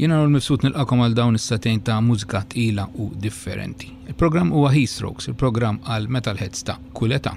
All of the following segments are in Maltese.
Jien Arnold Mifsud nilqakom għal dawn is-sagħtejn ta' mużika tqila u differenti. Il-programm huwa Heat Strokes, il-programm għal metalheads ta' kull età.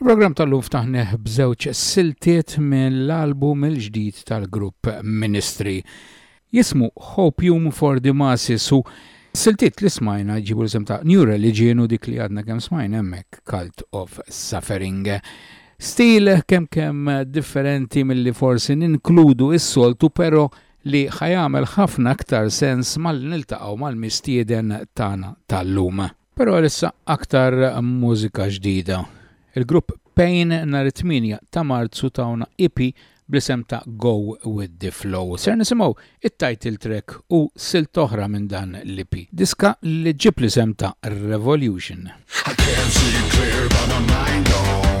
Il-programm tal-lum ftaħneħ b'żewġ siltiet mill-album il-ġdid tal-grupp Ministry. Jismu Hopium for the Masses u siltiet li smajna ġibu l ta' New Religion u dik li għadna kemm smajna hemmhekk Cult of Suffering. Stil kemm kemm differenti mill-li forsi ninkludu is-soltu però li ħajamel ħafna aktar sens mal-niltaqgħu mal-mistieden tagħna tal-lum. Però għalissa aktar mużika ġdida. Il-grupp Pain nhar 8 ta' Marzu tawna EP bl-isem ta' Go With The Flow. Ser nisimgħu it-title track u silt oħra minn dan l-EP. Diska li ġġib l-isem ta' Revolution. I can't see clear but my mind don't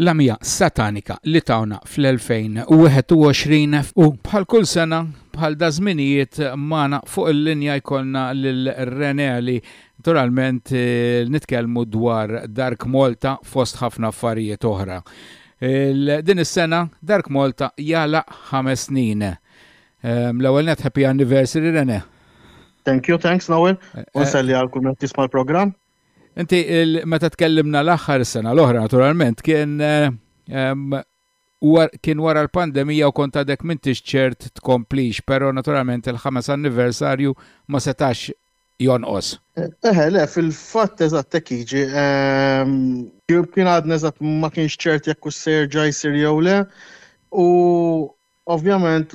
l-għamja satanika li tawna fl-2021 u bħal kull sena bħal da żminijiet magħna fuq il-linja jkollna lil Reneli Naturalment eh, nitkellmu dwar Dark Malta fost ħafna affarijiet oħra. Din is-sena Dark Malta jala ħames snin. Ehm, l-ewwel net happy anniversary Rene. Thank you, thanks Noel. Eh, eh. Unselli għal kull jisma' l-programm. Inti meta tkellimna l-aħħar is-sena l-oħra naturalment kien ehm, kien wara l-pandemija u kont għadek mintix ċert tkomplix, pero naturalment il-ħames anniversarju ma setax jonqos. Eħe, le, fil-fatt eżatt hekk jiġi. Ehm, kien għadna eżatt ma kienx ċert jekk sejr ġaj jsir jew le. U ovvjament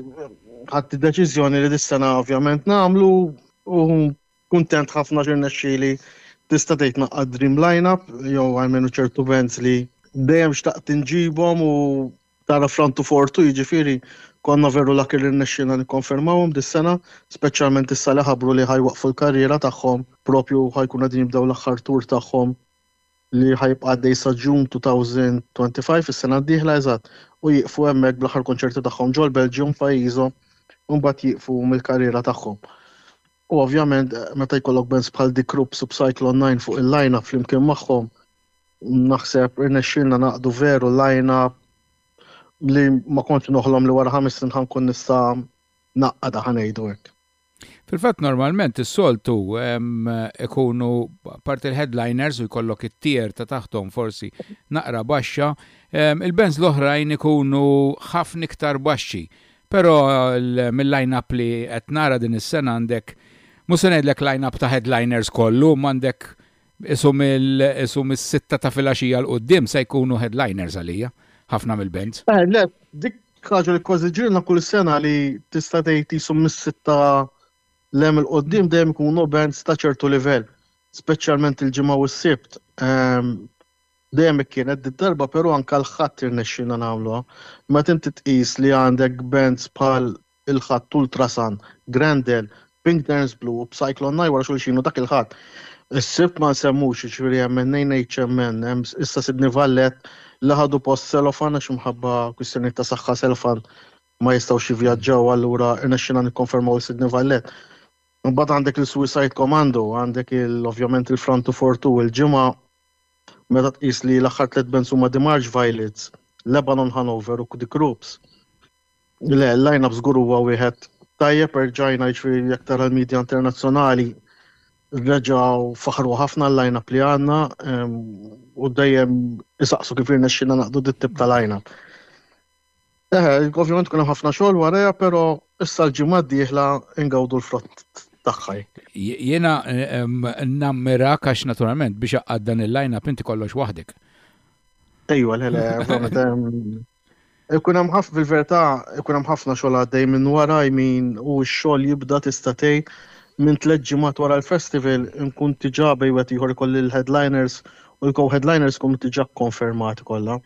ħadd id-deċiżjoni li dis-sena ovvjament nagħmlu u Kuntent ħafna x'irnexxieli tista' tgħid naqqad dream lineup jew għalmenu ċertu bands li dejjem xtaqt inġibhom u tara frantu fortu jiġifieri konna veru laki li rnexxielna nikkonfermawhom dis-sena, speċjalment issa li ħabbru li ħajwaqqfu l-karriera tagħhom propju ħajkunu qegħdin jibdew l-aħħar tour tagħhom li ħajibqa' għaddej sa Ġunn 2025 is-sena d-dieħla eżatt u jieqfu hemmhekk bl-aħħar konċerti tagħhom ġol-Belġjum pajjiżhom u mbagħad jieqfu mill-karriera tagħhom. U ovvjament meta jkollok bands bħal The Krups u Psyclone 9 fuq il-line-up flimkien magħhom, naħseb irnexxielna naqdu veru line-up li ma kontx noħlom li wara ħames snin ħankun nista' naqqada ħanejdu hekk. Fil-fatt normalment is-soltu ikunu part il-headliners u jkollok it-tier ta' taħtom forsi naqra baxxa, il-bands l-oħrajn ikunu ħafna iktar baxxi. Però mill-line-up li qed nara din is-sena għandek, mhux se ngħidlek line-up ta' headliners kollu, imma għandek qisu mis-sitta ta' filgħaxija 'l quddiem se jkunu headliners għalija, ħafna mill-bands. Eh, le, dik ħaġa li kważi ġrilna kull sena li tista' tgħid qisu mis-sitta lem 'il quddiem dejjem ikunu bands ta' ċertu livell, speċjalment il-Ġimgħa u s-Sibt. Ehm, Dejjem hekk kienet, did-darba però anke l-ħatt irnexxielna nagħmluha. Meta inti tqis li għandek bands bħal il-Ħadd u l-Trasan, Grendel, Pink Dance Blue u Psychlon Eye wara xulxin u dak il-Ħadd, is-Sibt ma nsemmux, jiġifieri hemm in-Nejn HMN, hemm issa Sidney Vallet li ħadu post Selofan għax minħabba kwistjonijiet ta' saħħa Selfan ma jistgħux jivvjaġġaw allura irnexxielna nikkonfermaw lil Sidney Vallet. Imbagħad għandek il-Suicide Commando, għandek ovvjament il-Front to Four Two, il-Ġimgħa Meta tqis li l-aħħar tliet bands huma The March Violets, Lebanon Hanover u The Crooks, le, l-line-up żgur huwa wieħed tajjeb, erġajna, jiġifieri jekk tara l-media internazzjonali reġgħu faħħru ħafna l-line-up li għandna u dejjem isaqsu kif irnexxielna naqdu dit-tip ta' line-up. Eħe, ovvjament tkun hemm ħafna xogħol warajha, però issa l-ġimgħa d-dieħla ingawdu l-frott tagħha. Jiena nammira għax naturalment biex għad dan il-line up inti kollox waħdek. Ejwa, le, le, Ikun hemm ħafna fil-verità, ikun hemm ħafna xogħol għaddej minn wara min u x-xogħol jibda tista' tgħid minn tliet ġimgħat wara l-festival nkun diġà bejwet ieħor ikolli l-headliners u l-co-headliners kum diġà konfermati kollha.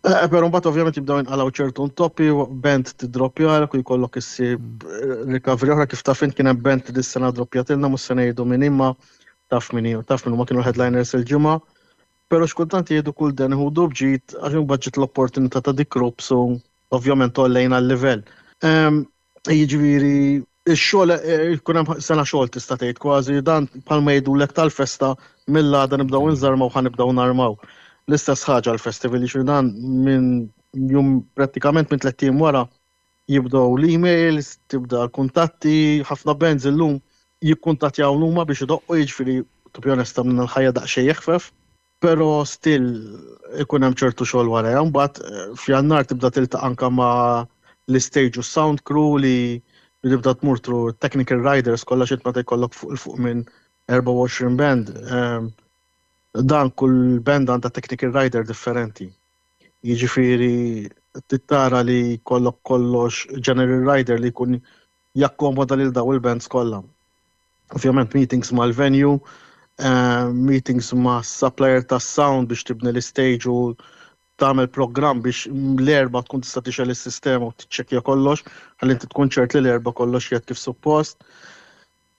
Eh, pero mbagħad ovvjament jibdew inqalgħu ċertu ntoppi band tiddroppjar u jkollok issi mm. recovery oħra kif taf int kien hemm band li s-sena droppjatilna mhux se ngħidu minn imma taf min taf minn ma kienu headliners il-ġimgħa. Pero xkultant jgħidu kull den hu dubġit għax imbagħad ġiet l-opportunità ta' dik grupp so ovvjament tollejna l-livell. jiġifieri Ix-xogħol jkun hemm sena xogħol tista' tgħid kważi dan bħalma jgħidulek tal-festa mill-għada nibdew inżarmaw ħa nibdew narmaw. L-istess ħaġa l-festival jiġri dan minn jum prattikament minn tliet ijiem wara jibdew l-emails, tibda l-kuntatti, ħafna bands illum jikkuntattjaw huma biex idoqqu jiġifieri to be honest minn l-ħajja daqsxejn jeħfef. Però still ikun hemm ċertu xogħol wara. Mbagħad eh, f'Jannar tibda tiltaq anka ma' l-istage u sound crew li tibda tmur tru technical riders kollha xi meta jkollok fuq il-fuq minn 24 band. Ehm, dan kull band għandha technical rider differenti. Jiġifieri tittara li kollok kollox general rider li jkun jakkomoda lil dawn il-bands kollha. Ovvjament meetings mal-venue, eh, meetings ma' supplier tas-sound biex tibni l-istage u tagħmel programm biex l-erba tkun tista' tixel is-sistema u tiċċekkja kollox, ħalli inti tkun ċert li l-erba kollox jgħid kif suppost.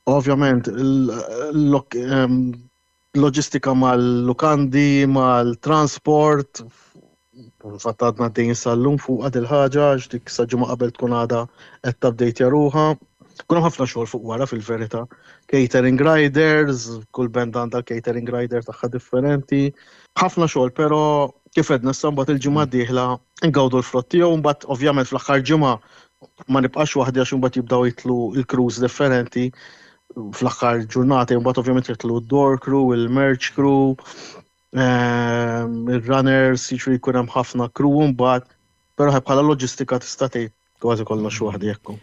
Ovvjament, loġistika mal-lukandi, mal-transport, fatt għadna għaddejjin sal-lum fuq għad il-ħaġa għax dik sa ġimgħa qabel tkun għadha qed tabdejtja ruha. Kun hemm ħafna xogħol fuq wara fil-verità. Catering riders, kull band għandha catering rider tagħha differenti. Ħafna xogħol, però kif edna sambat il-ġimgħa d-dieħla ngawdu l-frott tiegħu mbagħad ovvjament fl-aħħar ġimgħa ma nibqax waħdi għax imbagħad jibdaw jitlu l-crews differenti fl-aħħar ġurnata imbagħad ovvjament jitlu d-door crew, il-merge crew, ehm, il-runners, jiġri jkun hemm ħafna crew mbagħad, però bħala loġistika tista' tgħid kważi kollox waħdi jekku.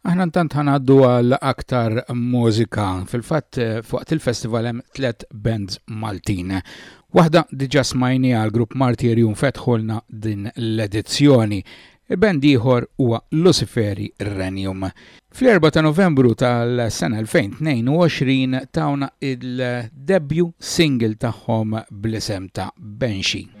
Aħna ntant ħanaddu għal aktar mużika. Fil-fatt eh, fuqt il-festival hemm tliet bands Maltin. Waħda diġa smajni għal grupp Martirium fetħolna din l-edizzjoni. Band ieħor huwa Luciferi Rhenium. Fl-4 ta' Novembru tal-sena 2022 tawna il-debju single tagħhom bl-isem ta' Banshee.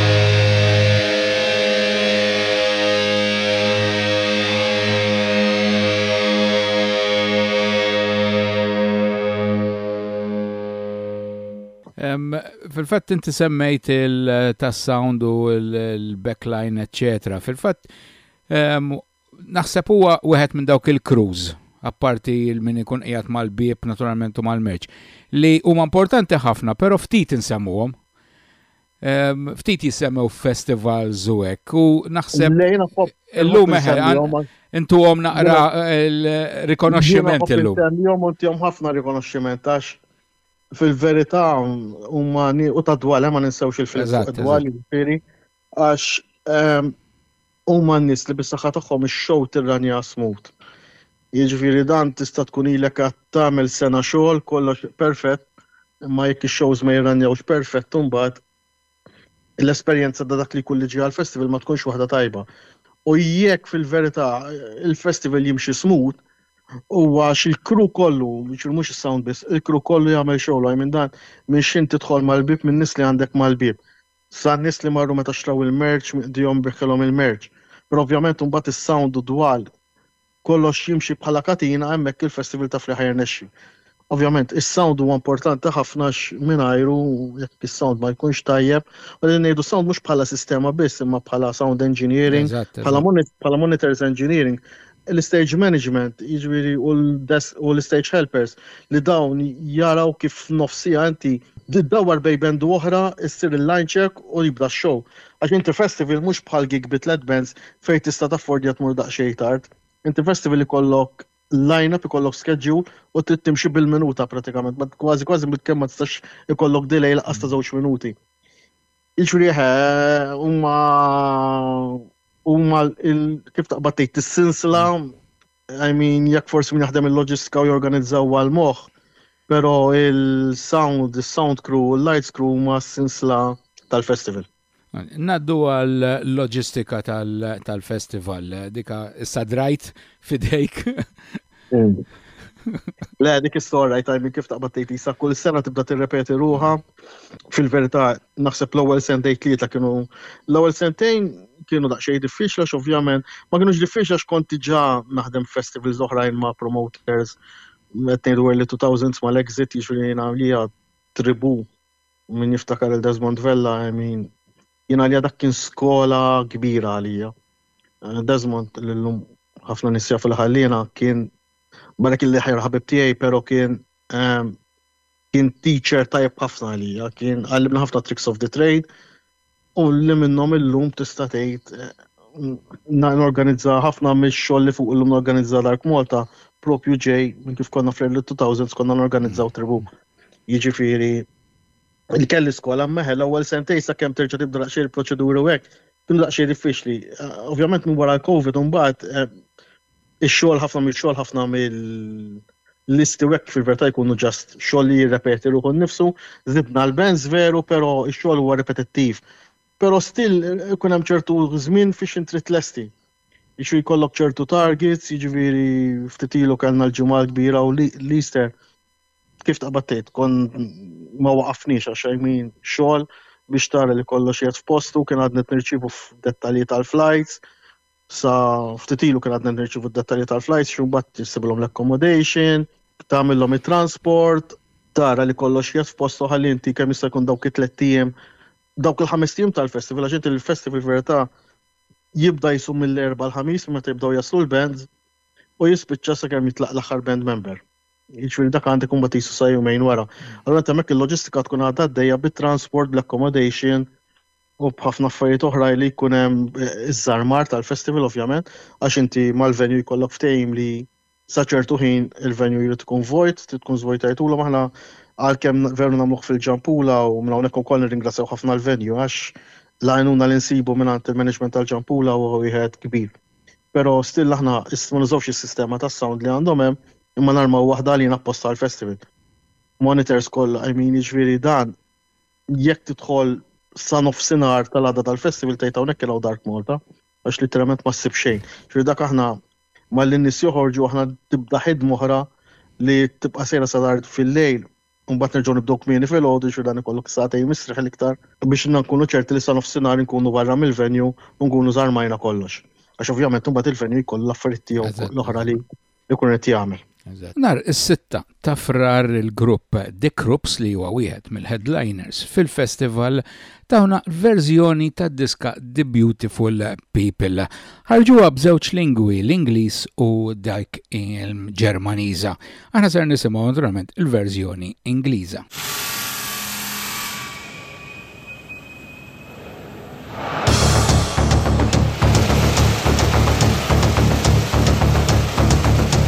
fil-fatt inti semmejt il-tas-sound u l-backline, etc. Fil-fatt, Naħseb huwa wieħed minn dawk il-crews, apparti l-min ikun qiegħed mal-bieb naturalment u mal-merċ, li huma importanti ħafna però ftit insemmuhom. Ehm, ftit jissemmew festivals u hekk u naħseb illum eħe intu għom naqra il-rikonoxximent illum. Jom inti għom ħafna rikonoxximent għax fil-verità huma u ta' dwale ma ninsewx il-film dwali ġifieri għax ehm, Huma n-nies li bis-saħħa tagħhom ix-show tirranjah smooth. Jiġifieri dan tista' tkun ilek għad tagħmel sena xogħol kollox perfett imma jekk ix-shows ma jirranjawx perfett imbagħad l-esperjenza ta' dak li jkun li ġie għall-festival ma tkunx waħda tajba. U jekk fil-verità il-festival jimxi smooth huwa għax il-crew kollu, jiġifieri mhux is-sound biss, il-crew kollu jagħmel xogħlu, I mean dan minn x'inhi tidħol mal-bieb min-nies li għandek mal-bieb. sa n-nies li marru meta xtraw il-merċ minn jdihom biegħkelhom il-merċ. Però ovvjament imbagħad is-sound u d-dwal kollox jimxi bħala katina hemmhekk il-festival taf li ħa jirnexxi. Ovvjament is-sound huwa importanti ħafna għax mingħajru jekk is-sound ma jkunx tajjeb, u qegħdin ngħidu sound mhux bħala sistema biss imma bħala sound engineering, bħala monitors engineering, l-istage management, jiġifieri u l-istage helpers li dawn jaraw kif nofsija inti dawar bej bendu oħra, issir il-line check u jibda x-show. Għax inti festival mhux bħal gig bi tliet bands fejn tista' taffordja tmur daqsxejn tard. Inti festival ikollok line-up, ikollok schedule u trid timxi bil-minuta pratikament. Kważi kważi kemm ma tistax ikollok delay lanqas ta' żewġ minuti. Il-ġrieħ eh, huma huma kif taqbad tgħid is-sinsla, I mean jekk forsi min jaħdem il-loġistika u jorganizzaw għal moħħ, però il-sound, il-sound crew, il-lights crew huma s-sinsla tal-festival. Naddu għal loġistika tal-festival, dika sadrajt fidejk Le, dik istorja jtaj minn kif taqbad tgħid sa kull sena tibda tirrepeti ruha. Fil-verità, naħseb l-ewwel sentej tlieta kienu l-ewwel sentejn kienu daqsxejn diffiċli għax ovvjament ma kienux diffiċli għax kont diġà naħdem festivals oħrajn ma' promoters qed ngħidu early 2000s ma' l-exit jiġri jiena li tribu minn jiftakar il-Desmond Vella, I mean, Jien għalija dak kien skola kbira għalija. Eh, Desmond li llum ħafna nies jafu li ħalliena kien barra kien li ħajr ħabib tiegħi, però kien ehm, kien teacher tajjeb ħafna għalija, kien għallimna ħafna tricks of the trade u li minnhom illum tista' tgħid eh, norganizza ħafna mix-xogħol li fuq illum norganizza Dark Malta propju ġej minn kif konna fl-early 2000s konna norganizzaw tribu. Jiġifieri li kelli skola meħe l-ewwel sentej sakemm terġa' tibda daqsxejn il-proċeduri u hekk kienu daqsxejn diffiċli. Eh, ovvjament minn wara l-Covid imbagħad eh, ix-xogħol ħafna mill-xogħol ħafna mill-listi u hekk fil-verità jkunu ġast xogħol li jirrepeti ruħu nnifsu, żidna l-benz veru, però x-xogħol huwa ripetittiv. Però still eh, ikun hemm ċertu żmien fiex intrid lesti. Ixu jkollok ċertu targets, jiġifieri ftit ilu kellna l-ġimgħa l-kbira u l-Easter. Li kif taqbad tgħid, kon ma waqafniex għax min xogħol biex tara li kollox jgħid f'postu kien għadnet nirċivu f'dettalji tal-flights, sa ftitilu kien għadnet nirċivu d-dettalji tal-flights, xumbat jisibilhom l-accommodation, tagħmilhom it-transport, tara li kollox jgħid f'postu ħalli inti kemm jista' jkun dawk it-tlet ijiem dawk il-ħames ijiem tal-festival, għax il-festival verità jibda jisum mill-erba l-ħamis meta jibdaw jaslu l-bands u jispiċċa sakemm jitlaq l-aħħar band member. Jiġifieri dak għandek imbagħad qisu sa jumejn wara. Allura int hemmhekk il-loġistika tkun għadha għaddejja bit-transport, bl-accommodation u b'ħafna affarijiet oħrajn li jkun hemm eh, iż-żarmar tal-festival ovvjament, għax inti mal-venue jkollok ftehim li sa ċertu ħin il-venue jrid tkun vojt, trid tkun żvojtajtulhom aħna għalkemm veru nagħmluh fil-ġampula u minn hawnhekk ukoll nirringrazzjaw ħafna l-venue għax l-għajnuna li nsibu mingħand il-management tal-ġampula huwa wieħed kbir. Pero still aħna ma nużawx is-sistema tas-sound li għandhom hemm imma narmaw waħda għalina apposta għall-festival. Monitors kollha qajmin jiġifieri dan jekk tidħol sa nofsinhar tal-għada tal-festival tgħid hawnhekk kien hawn Dark Malta għax litteralment ma ssib xejn. Jiġifieri dak aħna malli n-nies joħorġu aħna tibda ħidma oħra li tibqa' sejra sa tard fil-lejl. u mbagħad nerġgħu nibdew kmieni filgħodu jiġifieri dan ikollok sagħtejn mistrieħ l-iktar biex nkunu ċerti li sa nofsinhar inkunu barra mill-venue u nkunu żarmajna kollox. Għax ovvjament imbagħad il-venue jkollu l-affarijiet tiegħu l-oħra li jkun qed jagħmel. Nar is-sitta ta' frar il-grupp The Krups li huwa wieħed mill-headliners fil-festival Tawna verżjoni tad-diska The Beautiful People. Ħarġuha b'żewġ lingwi, l-Ingliż u dak il-Ġermaniża. Aħna ser nisimgħu naturalment il-verżjoni Ingliża.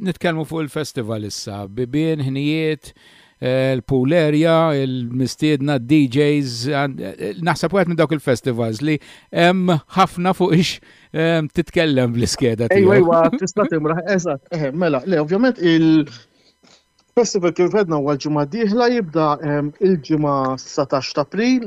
Nitkellmu fuq il-festival issa, bibien, ħnijiet, l-pool area, il-mistiedna, DJs, naħseb wieħed minn dawk il-festivals li hemm ħafna fuq ix ehm, titkellem bl-iskeda tiegħu. Ejwa, ejwa, tista' timraħ, eżatt, eh, mela, le, ovvjament il- Festival kif għedna huwa ġimgħa dieħla jibda ehm, il-ġimgħa 19 ta' April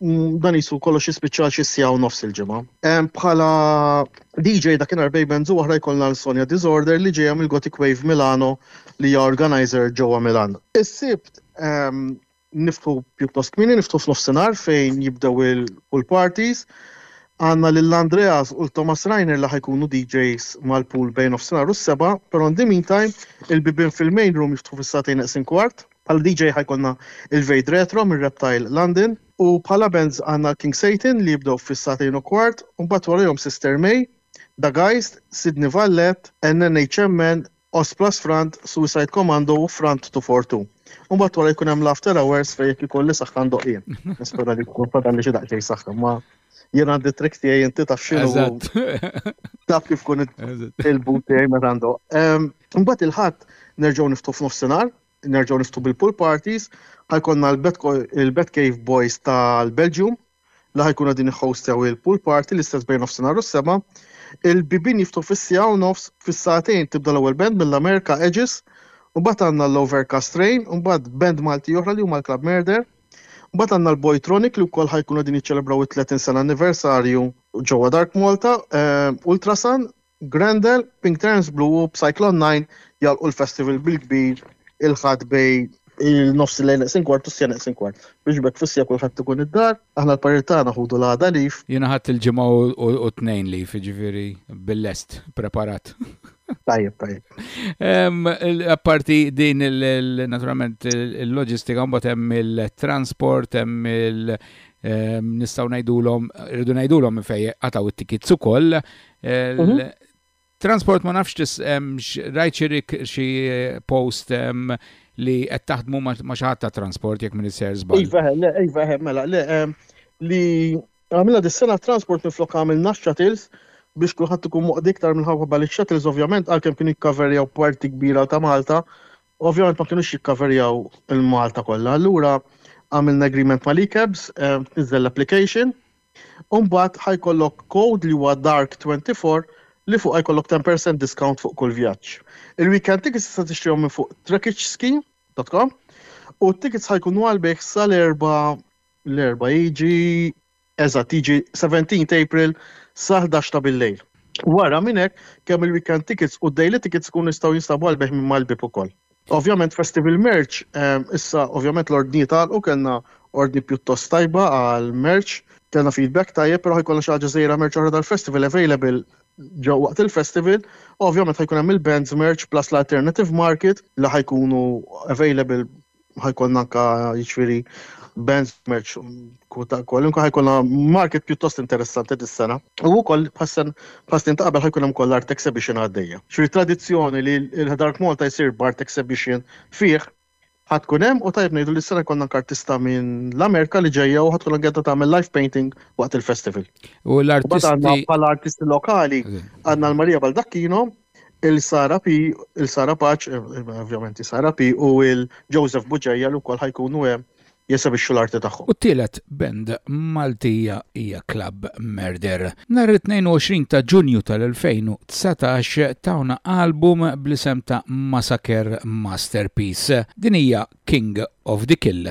Mm, dan jisu kollox jispiċċa xi sija u nofs il-ġimgħa. Bħala DJ dakinhar bej benzu oħra jkollna l-Sonja Disorder li ġejja mill-Gothic Wave Milano li hija organizer ġewwa Milan. Is-sibt niftu pjuttost kmini, niftu f'nofsinhar fejn jibdew il-pool parties. Għanna lill Andreas u l-Thomas Reiner li ħajkunu DJs mal-pool bejn nofsinhar u s-seba, però in the meantime il-bibin fil-main room jiftu fis-satejn neqsin kwart Bħala DJ ħa jkollna il-Veid Retro minn Reptile London. U bħala bands għandna King Satan li jibdew fis-sagħtejn u kwart u mbagħad warajhom Sister May, Da Geist, Sidney Vallet, NNHMN, Oss Plus Front, Suicide Commando u Front 242. U mbagħad wara jkun hemm l-After Hours fejn jekk ikolli saħħa ndoqq jien. Nispera li jkun fadalli xi daqsxejn saħħa ma jien għandi trick tiegħi inti taf x'inhu. Taf kif kun il-boot tiegħi meta ndoqq. Mbagħad il-ħadd nerġgħu niftu f'nofsinhar nerġgħu niftu bil-pool parties, ħajkonna l-Bet Cave Boys tal-Belgium, li ħajkun għadin iħostjaw il-pool party l-istess bejn nofsinhar u s-seba. Il-bibin jiftu fis-sija u nofs fis-saħtejn tibda l-ewwel band mill-Amerika Aegis, u bat għandna l-Overcast Train, u bat band Malti oħra li huma l-Club Murder. Bat għandna l-Boytronic li wkoll ħajkun għadin iċċelebraw it-30 sena anniversarju ġewwa Dark Malta, eh, Ultrasan Grendel, Pink Trance, Blue Whoop, Cyclone Nine jagħlqu l-festival bil-kbir il-Ħadd bejn il-nofsilejl neqsin kwart u s-sija neqsin kwart. Biex b'hekk fis-sija kulħadd ikun id-dar, aħna l-parir tagħna ħudu l-għada leave. Jiena ħadt il-Ġimgħa u t-Tnejn leave, jiġifieri bil-lest, preparat. Tajjeb, tajjeb. Apparti din naturalment il-loġistika mbagħad hemm il-transport, hemm il- nistgħu ngħidulhom, irridu ngħidulhom fejn qataw it-tikits ukoll Mhm. Transport ma nafx tis rajt xi post li qed taħdmu ma xi ħadd ta' transport jekk minn isser żball. Iva, le, iva, mela, le, li għamilna dis-sena transport minflok għamil naxxa tils biex kulħadd ikun moqdi iktar minħabba bali shuttles ovvjament għalkemm kienu jikkaverjaw parti kbira ta' Malta, ovvjament ma kienux jikkaverjaw il-Malta kollha. Allura għamilna agreement ma' l-cabs, niżel l-application, U mbagħad ħa jkollok code li huwa dark24 li fuqha jkollok 10% discount fuq kull vjaġġ. Il-weekend tickets tista' tixtrihom minn fuq trekichski.com u t-tickets ħa jkunu għall-bejgħ sal-Erbgħa l-Erbgħa jiġi eżatt jiġi 17th April sa ħdax ta' billejl. Wara minn hekk, kemm il-weekend tickets u d-daily tickets ikunu jistgħu jinstabu għall-bejgħ minn mal-bieb ukoll. Ovvjament festival merch, issa ovvjament l-ordnijiet għalqu kellna ordni pjuttost tajba għal merch, kellna feedback tajjeb, però ħajkollna xi ħaġa żgħira merch oħra tal-festival available ġo waqt il-festival. Ovvjament ħajkun hemm il-bands merch plus l-alternative market li ħajkunu available ħajkollna anka jiġifieri bands merch Kwalunkwe ħajkun market pjuttost interessanti dis-sena. U wkoll bħas-snin ta' qabel ħajkun hemm ukoll art exhibition għaddejja. Xi tradizzjoni li l-Dark Malta jsir b'art exhibition fih ħadd tkun hemm u tajjeb ngħidu li s-sena jkollna anke artista minn l-Amerika li ġejja u ħadd tkun qiegħda tagħmel live painting waqt il-festival. U l-artisti bħala artisti lokali għandna l-Maria Baldacchino Il-Sara Paċ, ovvjament is-Sara P, u il-Joseph Buġegħa li wkoll ħa jkunu hemm jesebixxu l-arti tagħhom. U t-tielet band Maltija hija Club Murder. Nhar it-22 ta' Ġunju tal-2019 tawna album bl-isem ta' Massacre Masterpiece. Din hija King of the Kill.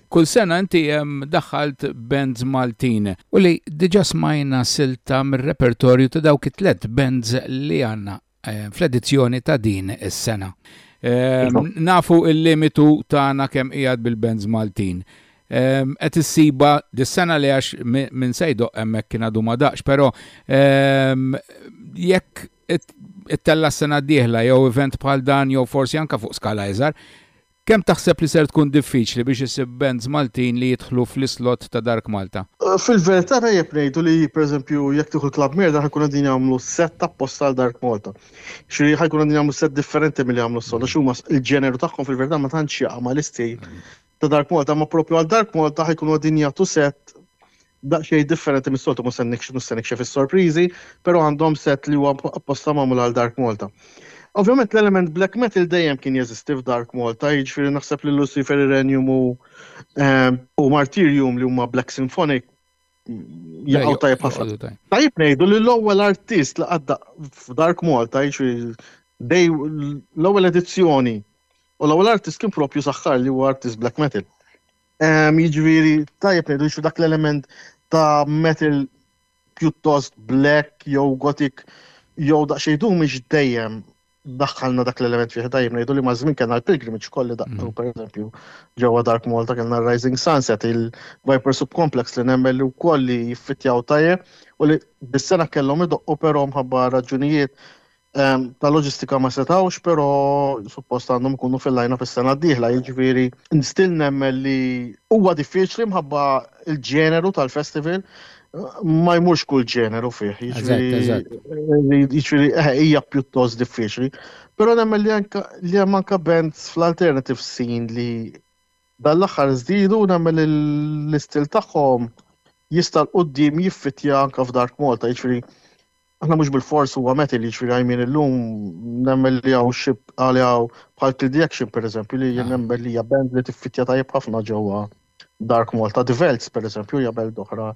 Kull sena inti daħħalt bands Maltin. U li diġa smajna silta mir-repertorju ta' dawk it-tliet bands li għandna fl-edizzjoni ta' din is-sena. Nafu il-limitu tagħna kemm qiegħed bil-bands Maltin. Qed issiba dis-sena li għax minn se jdoqq hemmhekk kien għadu ma daqx, però jekk ittella' s-sena d-dieħla jew event bħal dan jew forsi anke fuq skala iżgħar, Kemm taħseb li ser tkun diffiċli biex issib bands Maltin li jidħlu fl-islott ta' Dark Malta? Fil-verità tajjeb ngħidu li pereżempju jekk tieħu l-Club Mirda ħajkun qegħdin jagħmlu set apposta għal Dark Malta. Ġifieri ħajkun qegħdin jagħmlu set differenti milli jagħmlu s-soltu għax huma l-ġeneru tagħhom fil-verità ma tantx jaqa' mal-istil ta' Dark Malta, imma proprju għal Dark Malta ħajkunu qegħdin jagħtu set daqsxejn differenti mis-soltu, mhux se nikx- mhux se nikxef is-sorpriżi, però għandhom set li huwa apposta magħmul għal Dark Malta. Ovvjament l-element black metal dejjem kien jeżisti f'Dark Malta, jiġifieri naħseb li Lucifer Irenium u ehm, u Martyrium li huma Black Symphonic jaqgħu tajjeb ħafna. Joqogħdu tajjeb. Tajjeb ngħidu li l-ewwel artist li għadda f'Dark Malta, jiġifieri dej l-ewwel edizzjoni u l-ewwel artist kien propju saħħar li huwa artist black metal. Jiġifieri tajjeb ngħidu xi dak l-element ta' metal pjuttost black jew gotik jew daqsxejn dum mhix dejjem daħħalna dak l-element fih tajjeb ngħidu li maż-żmien kellna l-pilgrimage kolli daqqtu mm. pereżempju ġewwa Dark Malta kellna Rising Sunset il-Viper Subcomplex li nemmen li wkoll li jiffittjaw tajjeb u li bis-sena kellhom idoqqu però mħabba raġunijiet ta' loġistika ma setawx, pero suppost għandhom kunu fil-lajna fis-sena d-dieħla, jiġifieri nstil nemmen li huwa diffiċli mħabba il-ġeneru tal-festival ma jmurx kull ġeneru fih, jiġifieri, jiġifieri eh, hija pjuttost diffiċli. Però nemmen li anka li hemm anka bands fl-alternative scene li dal-aħħar żdiedu nemmen l-istil tagħhom jista' l-qudiem jiffitja anka f'Dark Malta, jiġifieri Aħna mhux bil-fors huwa meti li ġifieri għajmin illum nemmen li hawn xi għali hawn bħal Till the Action pereżempju li jien ah. nemmen li hija band li tiffittja tajjeb ħafna ġewwa Dark Malta. The Velts pereżempju hija band oħra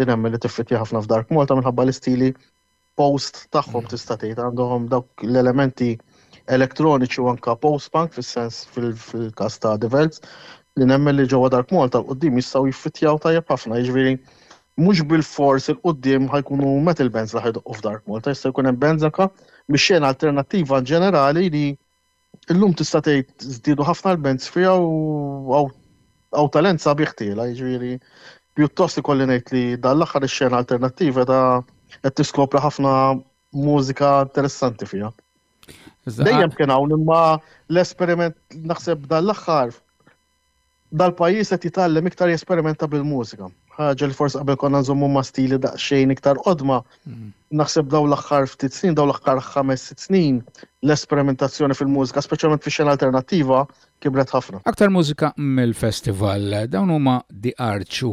li nemmen li tiffittja ħafna f'Dark Malta minħabba l-istili post tagħhom mm. tista' tgħid għandhom dawk l-elementi elektroniċi u anka post-punk fis-sens fil-kas ta' The Velts li nemmen li ġewwa Dark Malta l-qoddim jistgħu jiffittjaw tajjeb ħafna jiġifieri mhux bilfors il-quddiem ħajkunu metal bands li ħajdoqqu f'Dark Malta, jista' jkun hemm bands anka mix-xena alternattiva ġenerali li illum tista' tgħid żdiedu ħafna l-bands fiha u għaw talent sabiħ tiela, jiġifieri pjuttost ikolli ngħid li dan l-aħħar ix-xena alternattiva ta' qed tiskopri ħafna mużika interessanti fiha. Dejjem kien hawn imma l-esperiment naħseb dan l-aħħar Dal-pajjiż qed jitgħallem iktar jesperimenta bil-mużika. Ħaġa li forsi qabel konna nżommu ma' stili daqsxejn iktar qodma. Mm. Naħseb daw l-aħħar ftit snin, daw l-aħħar ħames sitt snin, l-esperimentazzjoni fil-mużika, speċjalment fix-xena alternattiva, kibret ħafna. Aktar mużika mill-festival, dawn huma Di Arċu,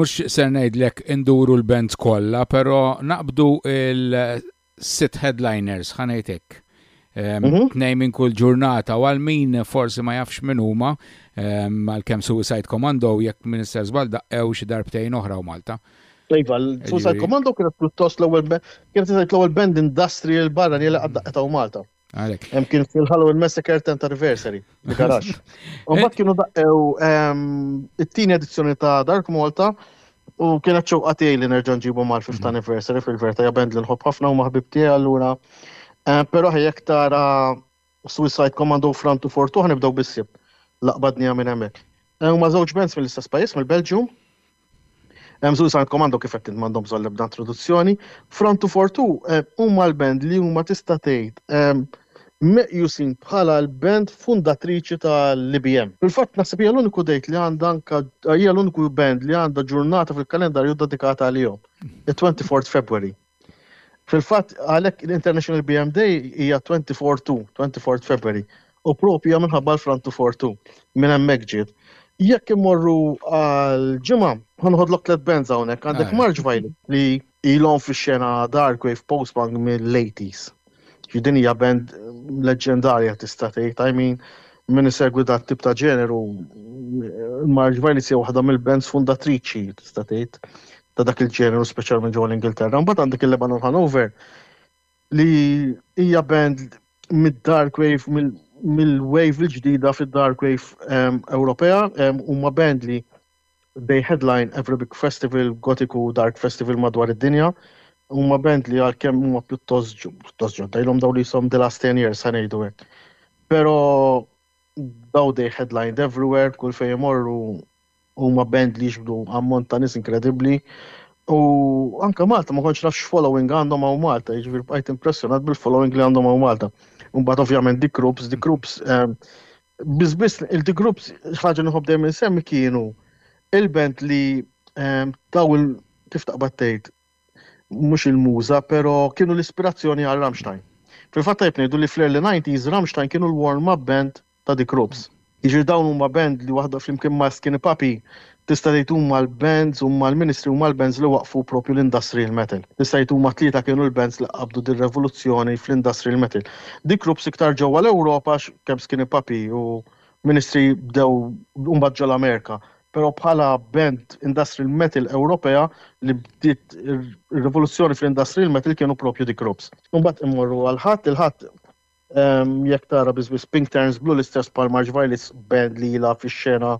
Mux ser ngħidlek induru l-bands kollha, però naqbdu il-sit headliners ħanejtek. Mhm. Tnej minn kull ġurnata u għal-min forsi ma jafx minn huma għal-kem Suicide Commando jekk Minister Zbalda ew xi darbtejn oħra u Malta. Iva, l-Suicide Commando kienet pjuttost l-ewwel kienet tisajt l-ewwel band industrial barra li laqgħet daqqetaw Malta. Għalek. Hemm kien fil-Halloween Massacre 10th Anniversary, li garax. U mbagħad kienu daqqew ehm, it-tieni edizzjoni ta' Dark Malta u kienet ċewqa tiegħi li nerġa' nġibu mal-5th mhm. anniversary fil-verta ja band li nħobb ħafna u maħbib tiegħi allura. Ehm, però ħejjek tara Suicide Commando u Front to Fortu ħanibdew bis-Sibt. Laqbadniha minn hemmhekk. Eh, huma żewġ bands mill-istess pajjiż, mill-Belġium. Hemm Suicide Commando kif qed m'għandhom bżonn l-ebda introduzzjoni. Front to Fortu eh, huma l-band li huma tista' tgħid ehm, meqjusin bħala l-band fundatriċi tal-IBM. Fil-fatt naħseb hija l-uniku dejt li għandha anka hija l-uniku band li għandha ġurnata fil-kalendarju dedikata għalihom, il-24 February. Fil-fatt, għalhekk l-International BM Day hija 24-2, 24 February, u propja minħabba l-Front to 4-2, minn hemmhekk ġiet. Jekk immorru għal-ġimgħa, ħanħodlok tliet bands hawnhekk, għandek March Violet li ilhom fix-xena dark wave post-punk mill-80s. Din hija band leġġendarja tista' tgħid, I mean, min isegwi dat tip ta' ġeneru, Marge Vines hija waħda mill-bands fundatriċi tista' tgħid ta' dak il-ġeneru speċjalment ġewwa l-Ingilterra. Mbagħad għandek il-Lebanon Hanover li hija band mid-dark wave mill-wave il-ġdida fid-dark wave ehm, Ewropea ehm, huma band li they headline every big festival Gotiku u Dark Festival madwar id-dinja. Huma band li għalkemm huma pjuttost pjuttost ġodda ilhom dawn li jisom the last 10 years sa ngħidu hekk. Però daw they headlined everywhere kull fejn imorru huma band li jixbdu ammont ta' nies inkredibbli. U anke Malta ma kontx nafx following għandhom hawn Malta, jiġifieri bqajt impressjonat bil-following li għandhom hawn Malta. Imbagħad ovvjament Dick Groups, Dick Groups ehm, Biss biss il-The Groups ħaġa nħobb dejjem insemmi kienu il-band li ehm, taw il kif taqbad tgħid mhux il-muża, però kienu l-ispirazzjoni għal Rammstein. Fil-fatt tajb ngħidu li fl-early 90s Rammstein kienu l-warm-up band ta' The Groups. Jiġri dawn huma band li waħda flimkien ma' Skinny Papi Tista' tgħid huma l-bands, huma l-Ministri huma l-bands li waqqfu proprju l-industrial metal. Tista' tgħid huma t-tlieta kienu l-bands li qabdu dir-revoluzzjoni fl-industrial metal. Dik groups iktar ġewwa l-Ewropa għax kemm Skinny Puppy u Ministri bdew u mbagħad ġo l-Amerika. Però bħala band industrial metal Ewropea li bdiet ir-revoluzzjoni fl-industrial metal kienu proprju dik groups. Imbagħad immorru għal Ħadd, il-Ħadd jekk tara biss Pink Turns Blue l-istess bħal March Violets band li ilha fix-xena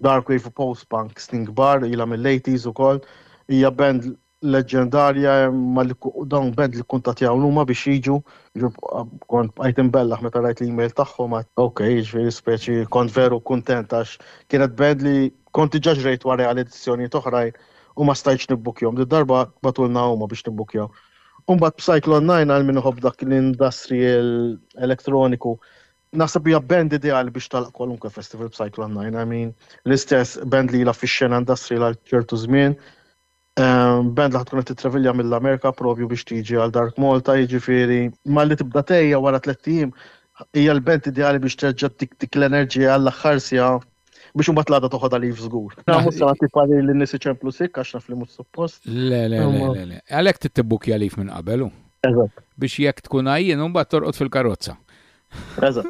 Dark Wave Post Punk snin kbar ilha mill-80s ukoll. Hija band leġġendarja ma li dawn band li kuntatjaw huma biex jiġu kont bqajt imbellaħ meta rajt l-email tagħhom għad. Ok, ġifieri speċi kont veru kuntent għax kienet band li kont diġà ġrejt wara għal edizzjonijiet oħrajn u ma stajtx nibbukjom. Darba batulna huma biex nibbukjaw. U mbagħad b'Cyclone 9 għal min iħobb dak l-industrial elektroniku. Naħseb hija band ideali biex talaq kwalunkwe festival b'Cyclone 9. I mean, l-istess band li la fix-xena industrial għal ċertu żmien. Ehm, band li ħatkun qed titravilja mill-Amerika propju biex tiġi għal Dark Malta, jiġifieri malli tibda tejja wara tliet ijiem hija l-band ideali biex terġa' tik l-enerġija għall-aħħar sija Biex imbagħad l-għada toħodha liv żgur. Mhux se nagħti pari li nies iċemplu sik għax naf li mhux suppost. Le, le, le, le. Għalhekk tittibbukja liv minn qabel Eżatt. Biex jekk tkun għajjien u mbagħad torqod fil-karozza. Eżatt.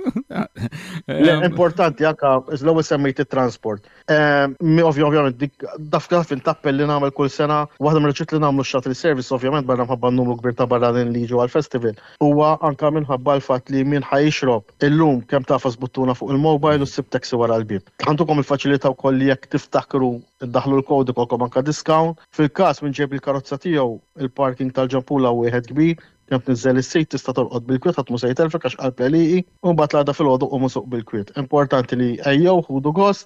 Importanti anka l-ewwel semmejt it-transport. Ehm, ovvjament dik daf kif intappell li nagħmel kull sena, waħda mir-riċit li nagħmlu x-shuttle service ovvjament barra mħabba n-numru kbir ta' barranin li jiġu għall-festival. Huwa anka minħabba l-fatt li min ħajxrob Illum, kemm tagħfas buttuna fuq il-mobile u ssib taxi wara l-bieb. Għandkom il-faċilità wkoll li jekk tiftakru ddaħħlu l-code ikollkom anke discount. Fil-każ min ġejb il-karozza tiegħu, il-parking tal-ġampula hu wieħed kbir, kemm tniżżel is-sit tista' torqod bil-kwiet ħadd mhu se jitellfek għax qalb għelieqi, u mbagħad l-għada filgħodu qum u suq bil-kwiet. Importanti li ejjew, ħudu gost.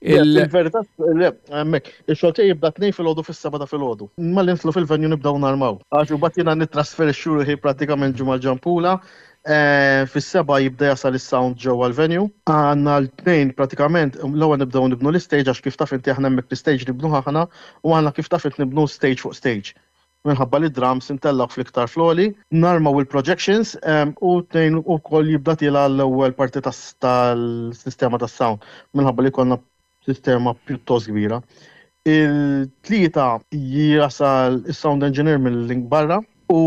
Il-verita, għemmek, il-xol tiegħi jibda tnejn fil-ħodu fis-seba ta' fil-ħodu. Ma l-inslu fil-venju nibdaw narmaw. Għax u bat jina nitrasferi xurħi pratikament ġumma ġampula, eh, fis-seba jibda jasal il-sound ġo għal-venju. Għanna l-tnejn pratikament, l-għu nibdaw nibnu l-stage, għax kif taf inti aħna hemmhekk l-stage nibnu ħahna, u għanna kif taf nibnu stage fuq stage. minħabba li d-drums intellgħu fl-iktar fl-għoli, narmaw il-projections u tnejn ukoll jibda tiela' l-ewwel parti tas-sistema tas-sound minħabba li jkollna sistema pjuttost kbira. Il-tlieta jasal is-sound engineer mill-link barra u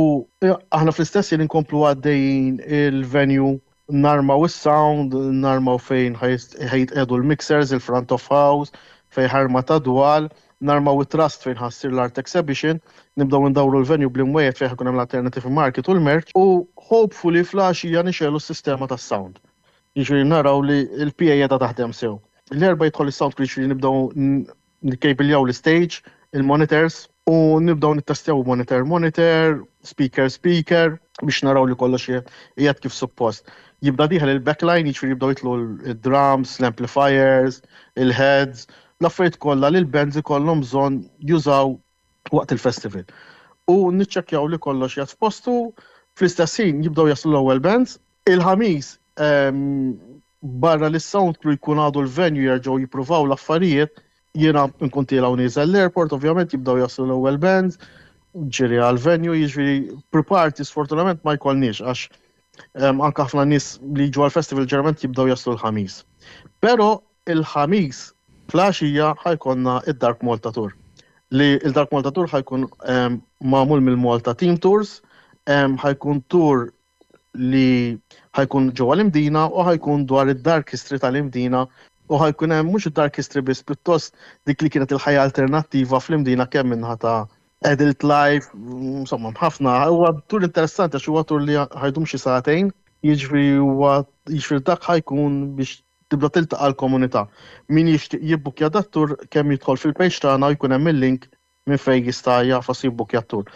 aħna fl-istess jien inkomplu għaddejjin il-venue Narmaw is-sound, narmaw fejn ħajtqegħdu l-mixers, il-front of house, fejn ħarma ta' dwal, narmaw it-trust fejn ħa ssir l-art exhibition, nibdew indawru l-venue bl-imwejjed fejn ħa jkun hemm l-alternative market u l-merċ u hopefully fl-għaxija nixegħlu s-sistema tas-sound. Jiġifieri naraw li l-PA qiegħda taħdem sew. L-Erbgħa jidħol is-sound crew jiġifieri nibdew Nikkejbiljaw l-istage, il-monitors u nibdew nittestjaw monitor monitor, speaker speaker biex naraw li kollox qiegħed kif suppost. Jibda dieħel il-backline jiġifieri jibdew jitlu d-drums, l-amplifiers, il-heads, l-affarijiet kollha li l-bands ikollhom bżonn jużaw waqt il-festival. U niċċekkjaw li kollox qiegħed f'postu, fl-istess ħin jibdew jaslu l-ewwel bands, Il-Ħamis, barra li s-soundcrew jkun għadu l-venue jerġgħu jippruvaw l-affarijiet, jiena nkun tiela' u nieżel l-airport ovvjament jibdew jaslu l-ewwel bands, ġiri għall-venue, jiġifieri pre-party sfortunatament ma jkollniex għax anke ħafna nies li jiġu għall-festival ġeneralment jibdew jaslu l-Ħamis. Però il-Ħamis fl-għaxija ħa jkollna d-Dark Malta Tour. Li l-Dark Malta Tour ħa jkun magħmul mill-Malta Theme Tours, ħa jkun tour li ħajkun ġewwa l-Imdina u ħajkun dwar id-Dark History tal-Imdina u ħajkun hemm mhux id-Dark History biss pjuttost dik li kienet il-ħajja alternattiva fl-Imdina kemm minnaħa ta' adult life, insomma ħafna, huwa tur interessanti għax huwa tur li ħajdum xi sagħtejn, jiġri huwa jiġri dak ħajkun biex tibda tiltaqa' l-komunità. Min jixtieq jibbukja dat-tur kemm jidħol fil-page tagħna jkun hemm il-link minn fejn jista' jafas jibbukja t-tur.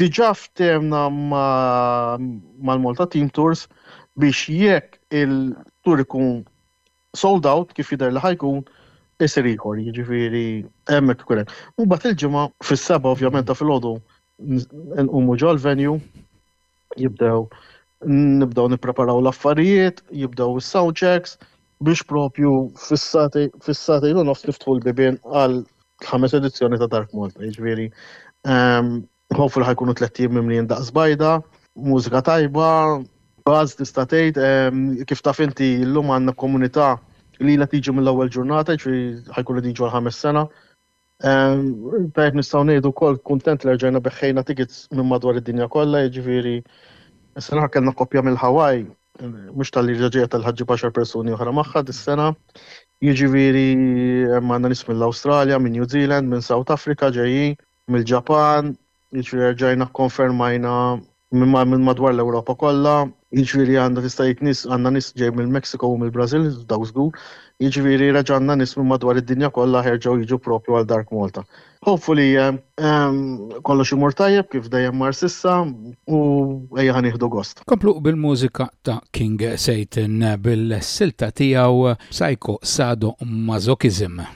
Diġà ftehmna mal-Malta Theme Tours biex jekk il-tour ikun sold out kif jidher li ħa jkun, isir ieħor, jiġifieri hemmhekk ikun hemm. Imbagħad il-ġimgħa fis-sebgħa ovvjament ta' filgħodu nqumu ġol venju jibdew nibdew nippreparaw l-affarijiet, jibdew is-sound checks, biex propju fis-satejn u nofs niftħu l-bibien għal ħames edizzjoni ta' Dark Malta, jiġifieri. Ehm, hopefully ħajkunu tliet jiem mimlin daqs bajda, mużika tajba, baż tista' tgħid, ehm, kif taf inti llum għandna komunità li la tiġi mill-ewwel ġurnata, ġifieri ħajkunu diġu għal ħames sena, Tajb nistgħu ngħidu wkoll kuntent li rġajna beħħejna tickets minn madwar id-dinja kollha, jiġifieri s-sena kellna koppja mill-Hawaii, mhux tal-li ġeġiet tal-ħaġġi baxar persuni oħra magħha dis-sena. Jiġifieri hemm għandna nies mill-Awstralja, minn New Zealand, minn South Africa ġejjin, mill-Ġapan, Jiġifieri erġajna kkonfermajna minn madwar l-Ewropa kollha, jiġifieri għandha tista' jgħid nies għandna nies ġej mill-Mexico u mill-Brażil, dawk żgur, jiġifieri reġa' għandna nies minn madwar id-dinja kollha jerġgħu jiġu proprju għal Dark Malta. Hopefully kollox imur tajjeb kif dejjem mar s'issa u ejja ħa nieħdu gost. Komplu bil-mużika ta' King Satan bil-silta tiegħu Psycho Sado Masochism.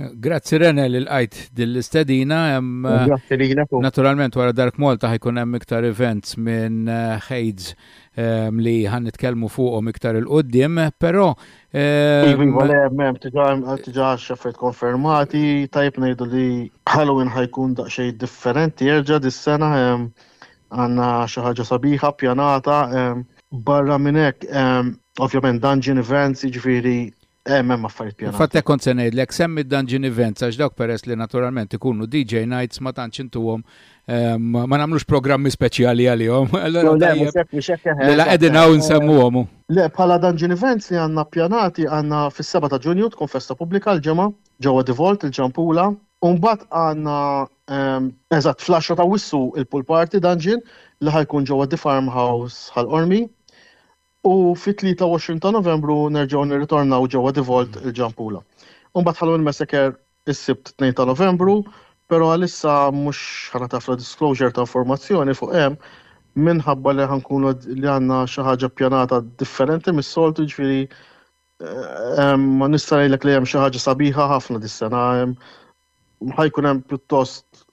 Grazzi Rene li l-għajt dill-istedina. Eh, grazzi li Naturalment wara Dark Malta ħajkun hemm iktar events minn Hades eh, ehm, li ħan nitkellmu fuqhom iktar il-qoddim, però ehm, Ivi, volem, tiġa xaffet konfermati, tajb ngħidu li Halloween ħajkun daqsxejn differenti, jerġa' dis-sena ehm, għandna xi ħaġa sabiħa pjanata barra minn hekk, ovvjament dungeon events, jiġifieri Eh, ma ma affarijiet pjanati. Fatte kont se ngħidlek semmi d-dungeon events għax dawk peress li naturalment ikunu DJ nights ma tantx intuhom ehm, ma nagħmlux programmi speċjali għalihom. Mela qegħdin hawn nsemmuhom. Le bħala dungeon events li għandna pjanati għandna fis-7 ta' Ġunju tkun festa pubblika l-ġimgħa ġewwa Divolt il-Ġampula. Umbat għandna ehm, eżatt flasha ta' wissu il-pool party dungeon li ħajkun ġewwa The Farmhouse ħal-Ormi. U fit-23 ta' Novembru nerġgħu nirritornaw ġewwa Divolt il-Ġampula. Imbagħad ħallu minn Meseker is-Sibt 2 ta' Novembru, però għalissa mhux ħanataf la disclosure ta' informazzjoni fuq hemm minħabba li ħankunu li għandna xi ħaġa pjanata differenti mis-soltu ġifieri eh, ma nista' ngħidlek li hemm xi ħaġa sabiħa ħafna dis-sena hemm ħajkun hemm pjuttost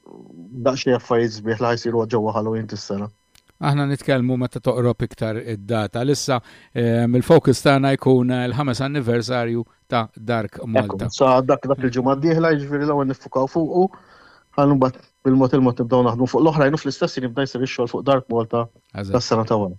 daqsxejn affarijiet sbieħ li ħajsiru ġewwa Halloween tis-sena. Aħna nitkellmu meta toqrob iktar id-data. Lissa ehm, il-fokus tagħna jkun il-ħames anniversarju ta' Dark Malta. Sa dak dak il-ġimgħa d-dieħla jiġifieri l-ewwel nifukaw fuqu ħallu mbagħad bil-mod il-mod nibdew naħdmu fuq l-oħrajn u fl-istess nibda jsir ix-xogħol fuq Dark Malta tas-sena ta' wara.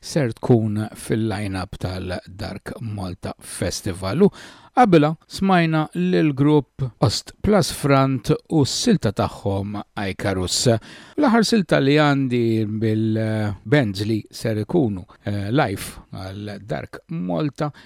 ser tkun fil-line-up tal-Dark Malta Festival u qabilha smajna lill-grupp Ost Plus Front u s-silta tagħhom Icarus. L-aħħar silta li għandi bil-bands li ser ikunu live għal Dark Malta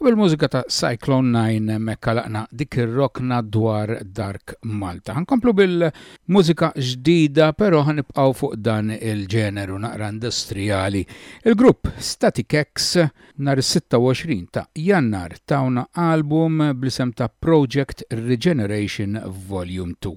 U bil-mużika ta' Cyclone 9 hemmhekk għalaqna dik ir-rokna dwar Dark Malta. Ħankomplu bil-mużika ġdida, però ħanibqgħu fuq dan il-ġeneru naqra industrijali. Il-grupp Static X nhar is-26 ta' Jannar tawna album bl-isem ta' Project Regeneration Volume 2.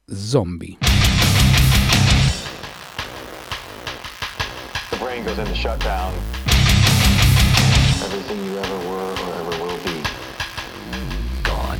Zombie. The brain goes into shutdown. Everything you ever were or ever will be. Gone.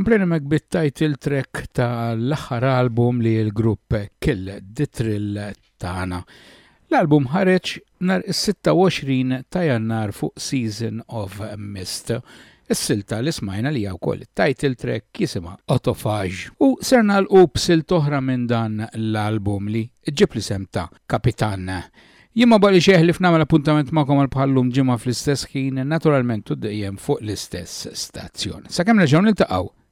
Komplejna mek bit-title track ta' l-aħħar album li l-grupp Kill Ditrill tagħna. L-album ħareġ nhar is-26 ta' Jannar fuq Season of Mist. Is-silta li smajna li wkoll it-title track jisimha Autophage. U ser nagħlqu b'silt oħra minn dan l-album li ġġib l-isem ta' Kapitan. Jien ma baqli xejn ħlief nagħmel appuntament magħkom għal bħallum ġimgħa fl-istess ħin, naturalment u dejjem fuq l-istess stazzjon. Sakemm nerġgħu niltaqgħu,